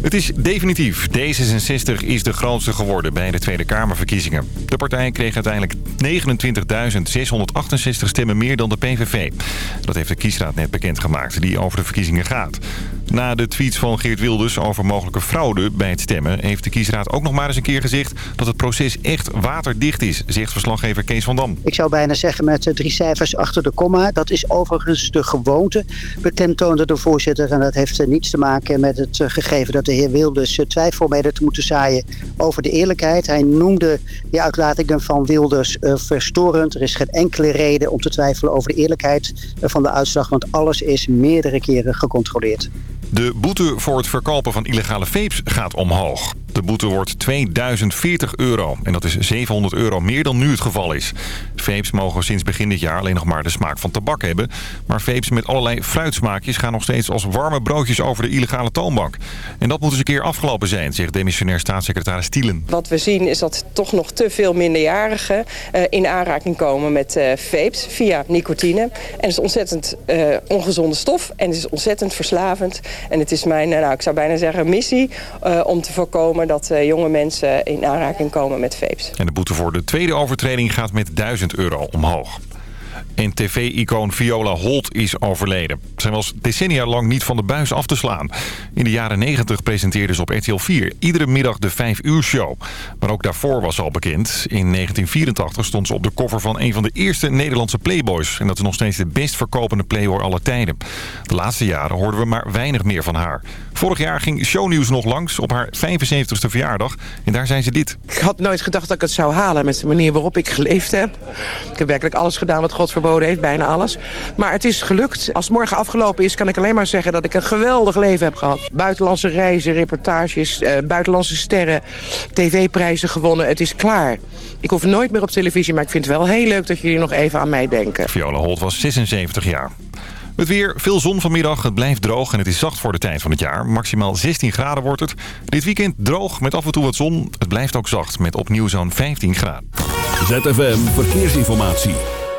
Het is definitief. D66 is de grootste geworden bij de Tweede Kamerverkiezingen. De partij kreeg uiteindelijk 29.668 stemmen meer dan de PVV. Dat heeft de kiesraad net bekendgemaakt, die over de verkiezingen gaat. Na de tweets van Geert Wilders over mogelijke fraude bij het stemmen... heeft de kiesraad ook nog maar eens een keer gezegd... dat het proces echt waterdicht is, zegt verslaggever Kees van Dam. Ik zou bijna zeggen met drie cijfers achter de komma. Dat is overigens de gewoonte, beklemtoonde de voorzitter. En dat heeft niets te maken met het gegeven dat de heer Wilders twijfel mee te moeten zaaien over de eerlijkheid. Hij noemde die uitlatingen van Wilders verstorend. Er is geen enkele reden om te twijfelen over de eerlijkheid van de uitslag, want alles is meerdere keren gecontroleerd. De boete voor het verkopen van illegale vapes gaat omhoog. De boete wordt 2040 euro en dat is 700 euro meer dan nu het geval is. Vapes mogen sinds begin dit jaar alleen nog maar de smaak van tabak hebben. Maar vapes met allerlei fruitsmaakjes gaan nog steeds als warme broodjes over de illegale toonbank. En dat moet eens een keer afgelopen zijn, zegt demissionair staatssecretaris Stielen. Wat we zien is dat toch nog te veel minderjarigen uh, in aanraking komen met uh, vapes via nicotine. En het is ontzettend uh, ongezonde stof en het is ontzettend verslavend. En het is mijn, nou, ik zou bijna zeggen, missie om te voorkomen dat uh, jonge mensen in aanraking komen met vapes. En de boete voor de tweede overtreding gaat met 1000 euro omhoog. En tv-icoon Viola Holt is overleden. Zij was decennia lang niet van de buis af te slaan. In de jaren 90 presenteerde ze op RTL 4 iedere middag de 5 uur show. Maar ook daarvoor was ze al bekend. In 1984 stond ze op de cover van een van de eerste Nederlandse Playboys. En dat is nog steeds de best verkopende Playboy aller tijden. De laatste jaren hoorden we maar weinig meer van haar. Vorig jaar ging Shownieuws nog langs op haar 75ste verjaardag. En daar zijn ze dit. Ik had nooit gedacht dat ik het zou halen met de manier waarop ik geleefd heb. Ik heb werkelijk alles gedaan wat God verboden heeft, bijna alles. Maar het is gelukt. Als het morgen afgelopen is, kan ik alleen maar zeggen dat ik een geweldig leven heb gehad. Buitenlandse reizen, reportages, uh, buitenlandse sterren, tv-prijzen gewonnen. Het is klaar. Ik hoef nooit meer op televisie, maar ik vind het wel heel leuk dat jullie nog even aan mij denken. Viola Holt was 76 jaar. Het weer, veel zon vanmiddag, het blijft droog en het is zacht voor de tijd van het jaar. Maximaal 16 graden wordt het. Dit weekend droog met af en toe wat zon. Het blijft ook zacht met opnieuw zo'n 15 graden. ZFM Verkeersinformatie.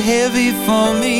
heavy for me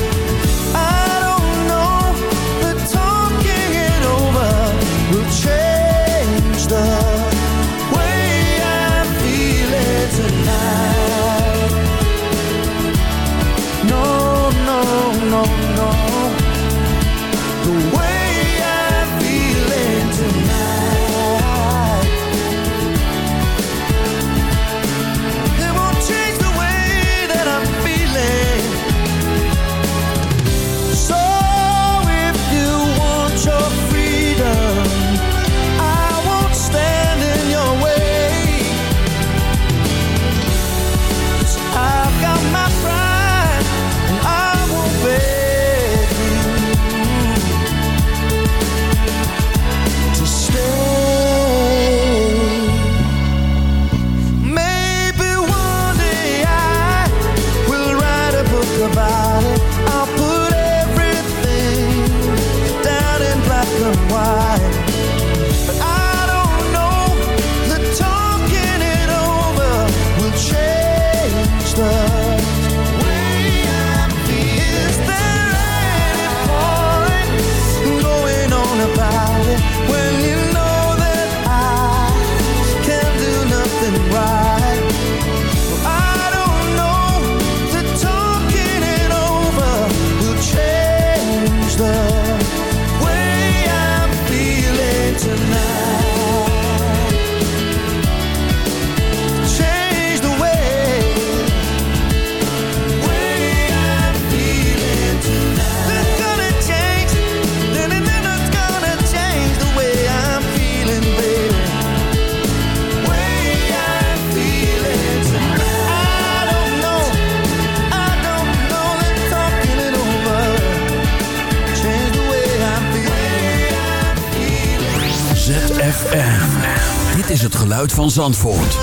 ZFM. Dit is het geluid van Zandvoort.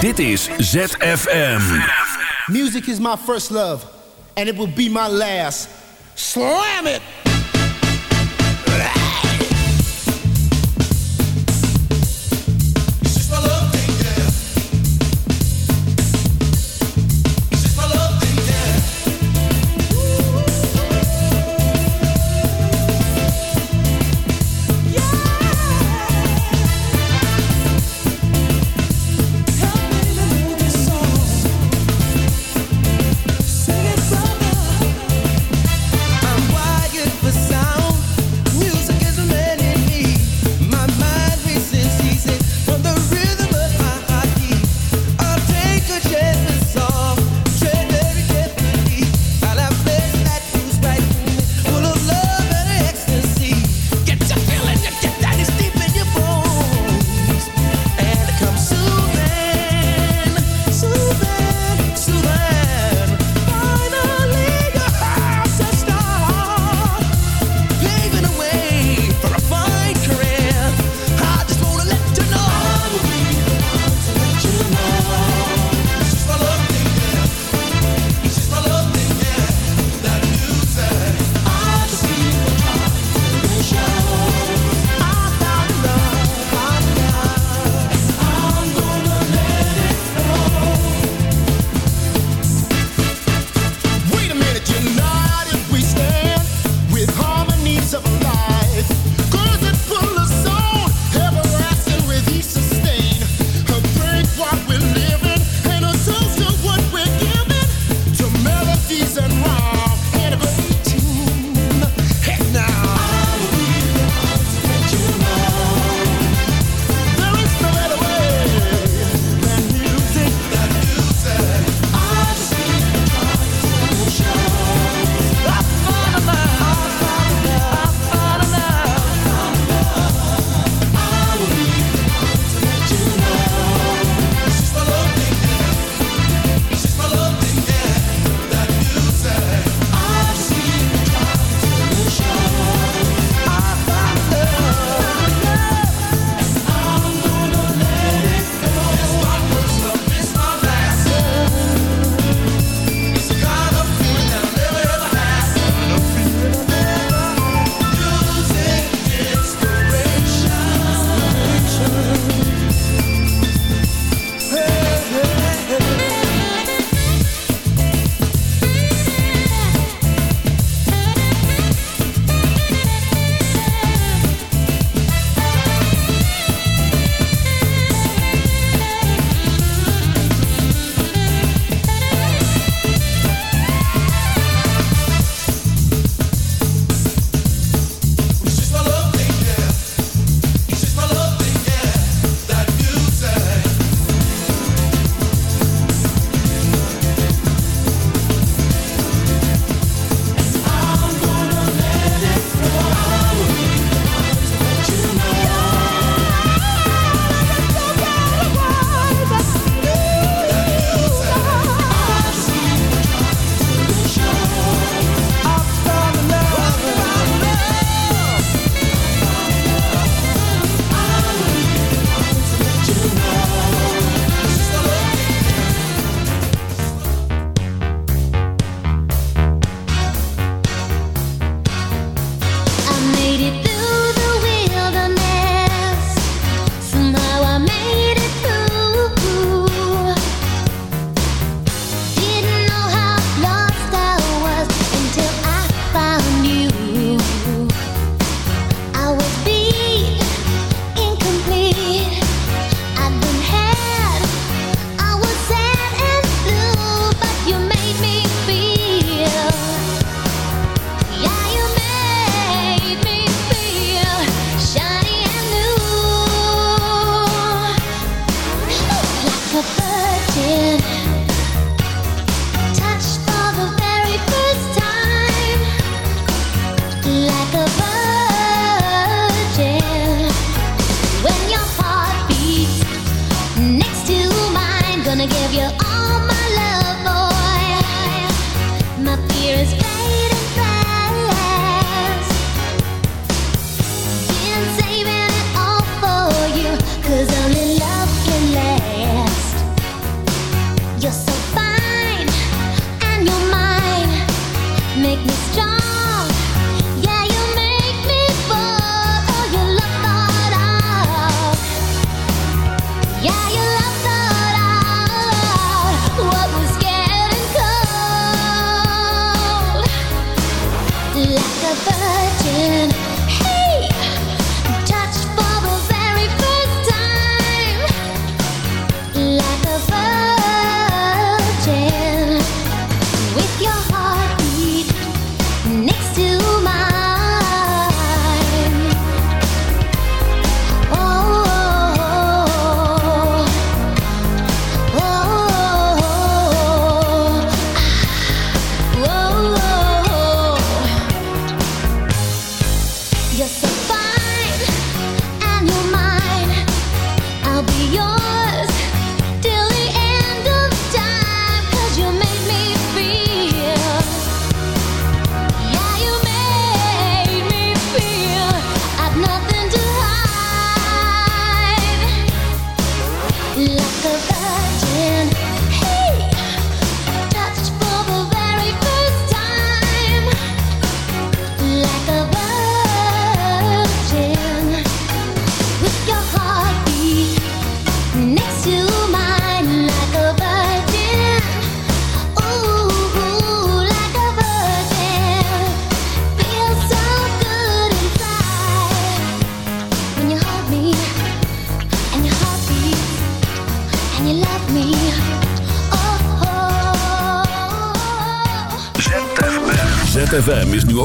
Dit is ZFM. Music is my first love, and it will be my last. Slam it!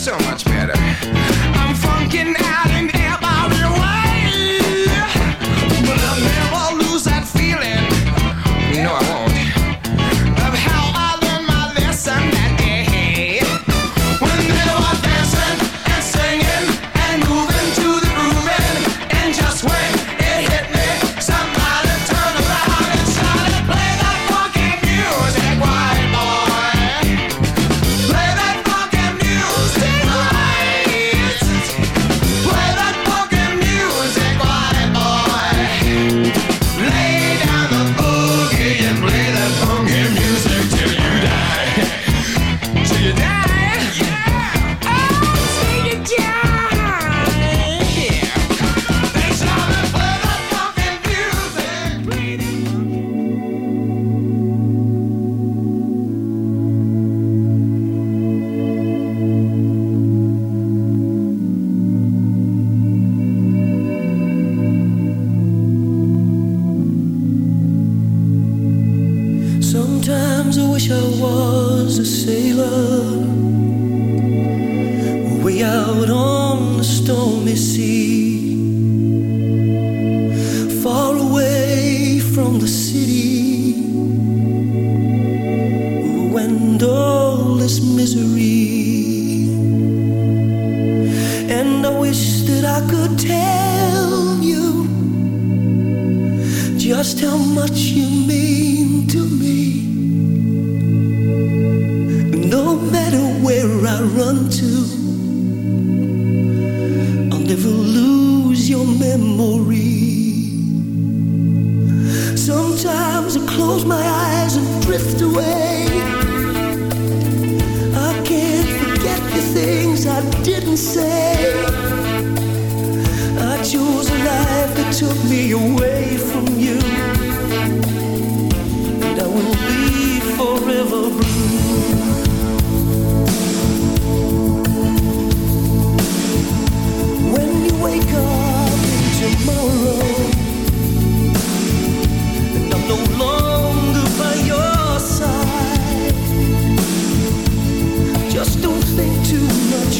so much close my eyes and drift away. I can't forget the things I didn't say. I chose a life that took me away from you. And I will be forever blue. When you wake up in tomorrow And I'm no longer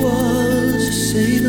was a safe.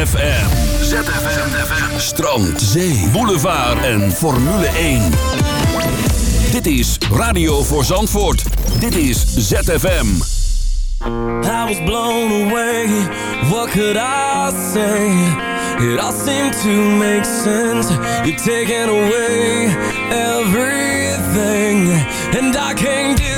ZFM. ZFM. Strand, zee, boulevard en Formule 1. Dit is Radio voor Zandvoort. Dit is ZFM. I was blown away, what could I say? It all seemed to make sense. You're taking away everything. And I can't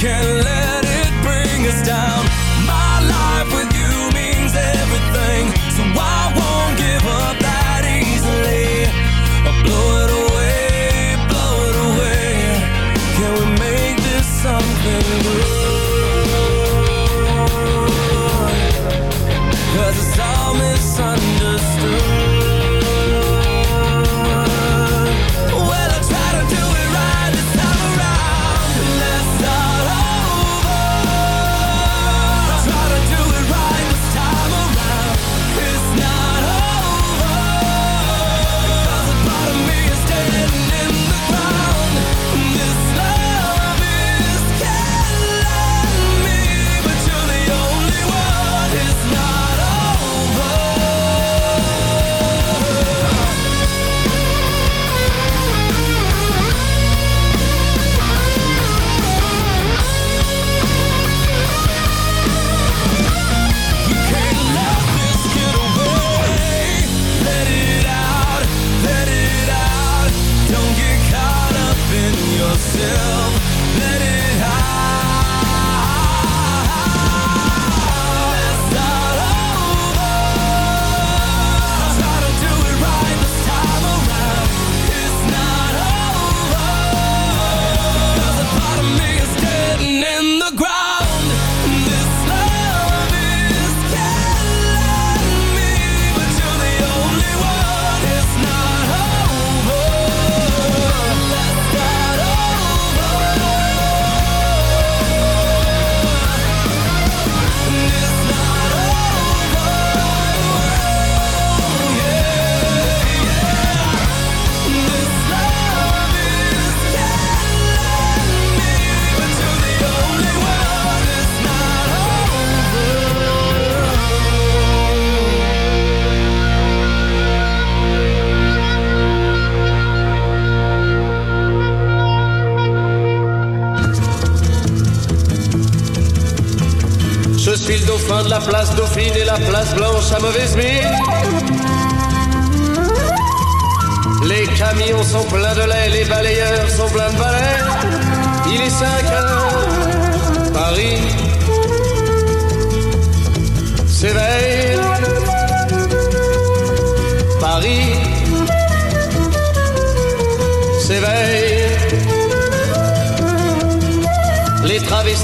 can't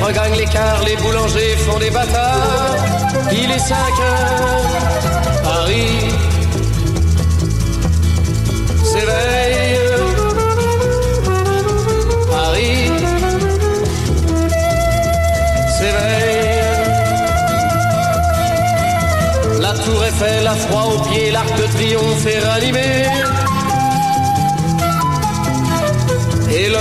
By night regagne l'écart, les boulangers font des bâtards. Il est 5 heures, Paris s'éveille. Paris s'éveille. La tour Eiffel a froid aux pieds, l'arc de triomphe est ranimé.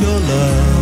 Your love?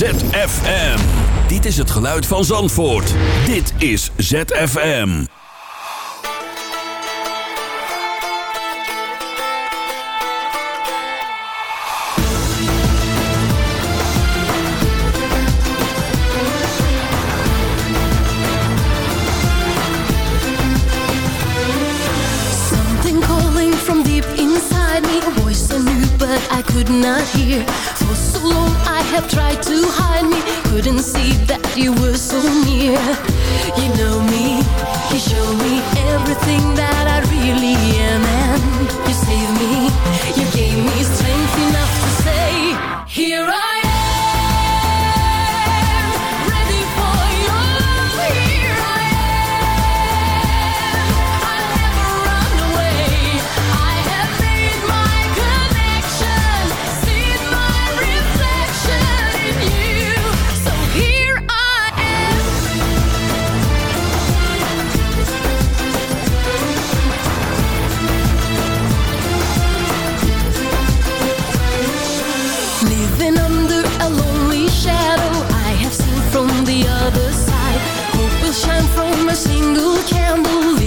ZFM. Dit is het geluid van Zandvoort. Dit is ZFM. Something calling from deep inside me, a voice I knew but I could not hear. have tried to hide me. Couldn't see that you were so near. You know me, you show me everything that I really am. And you saved me, you gave me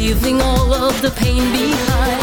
leaving all of the pain behind.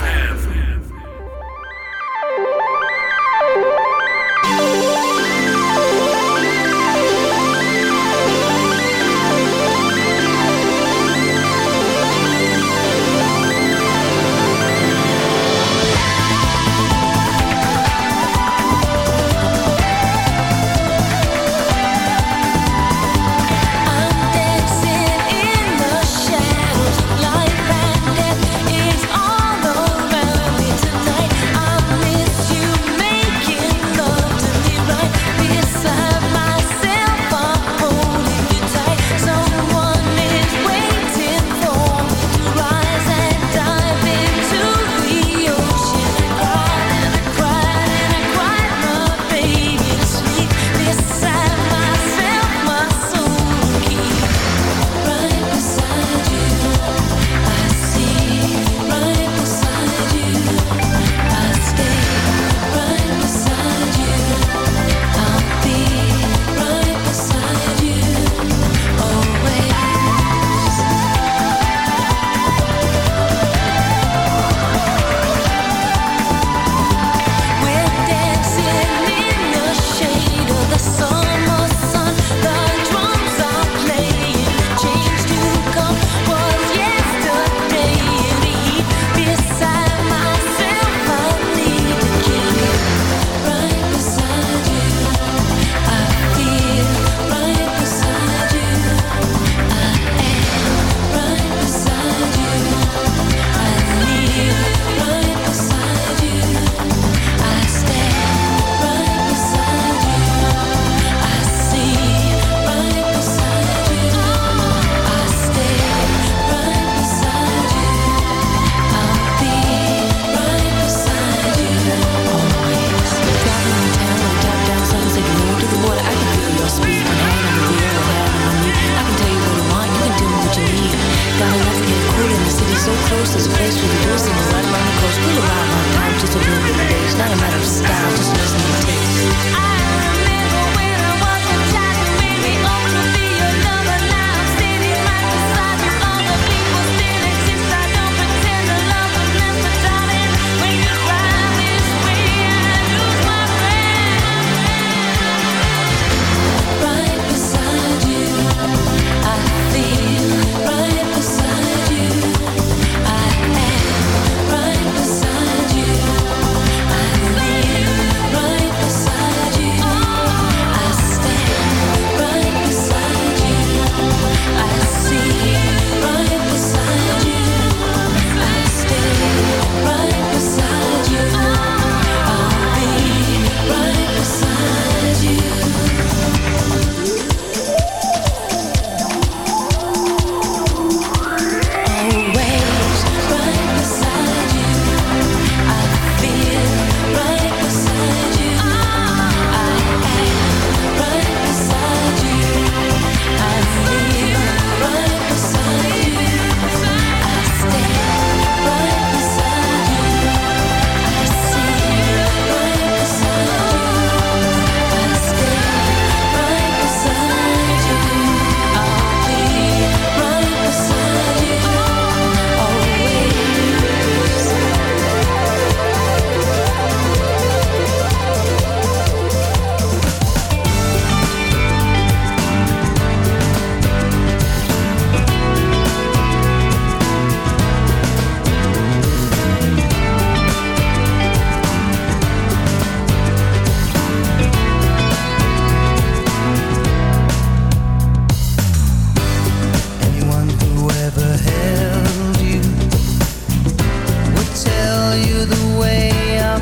tell you the way I'm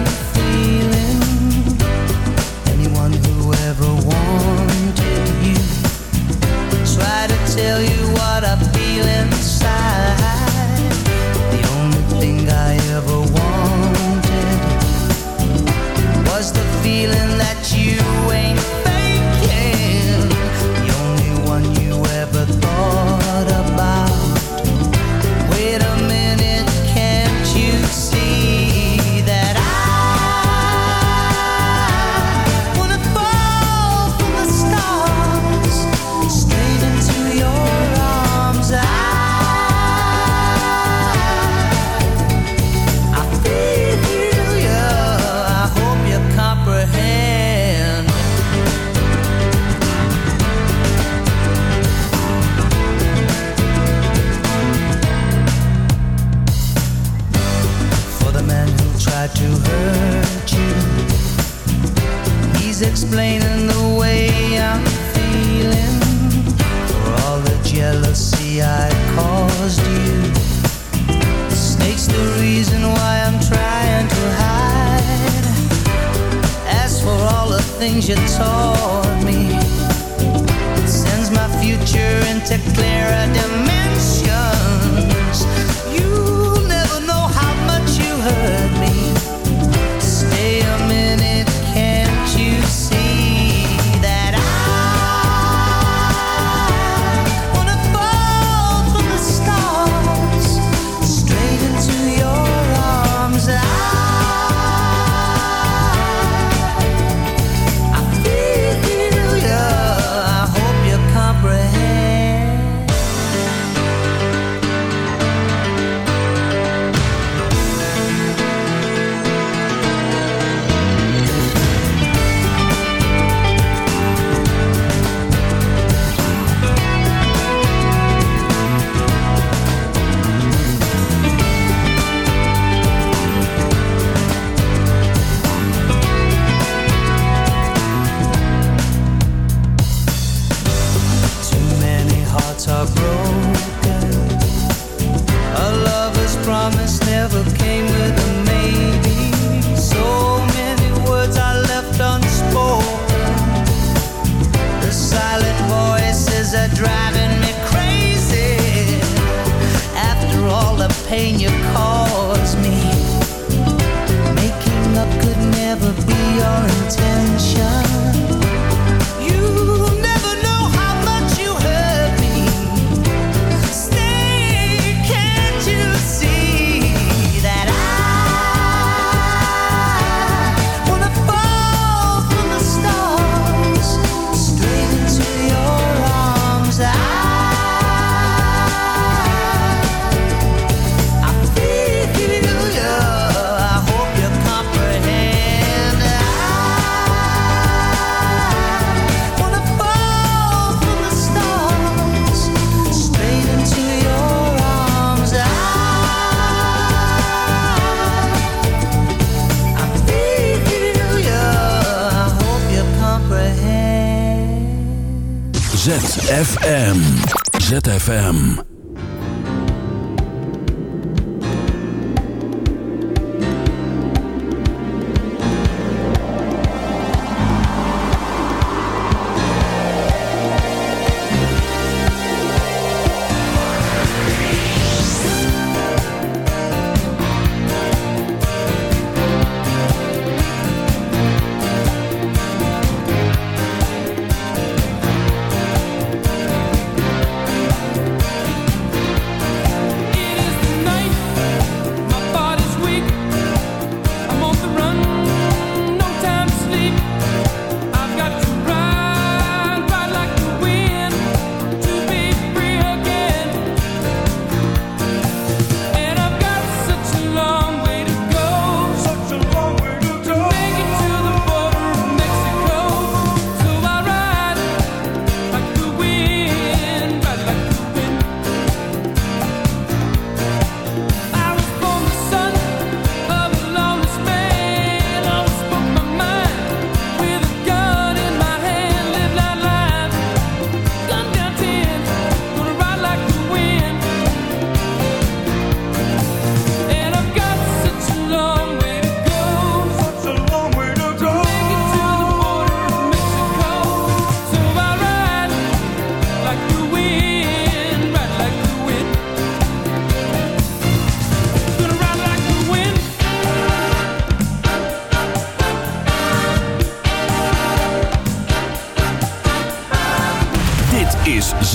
Bam!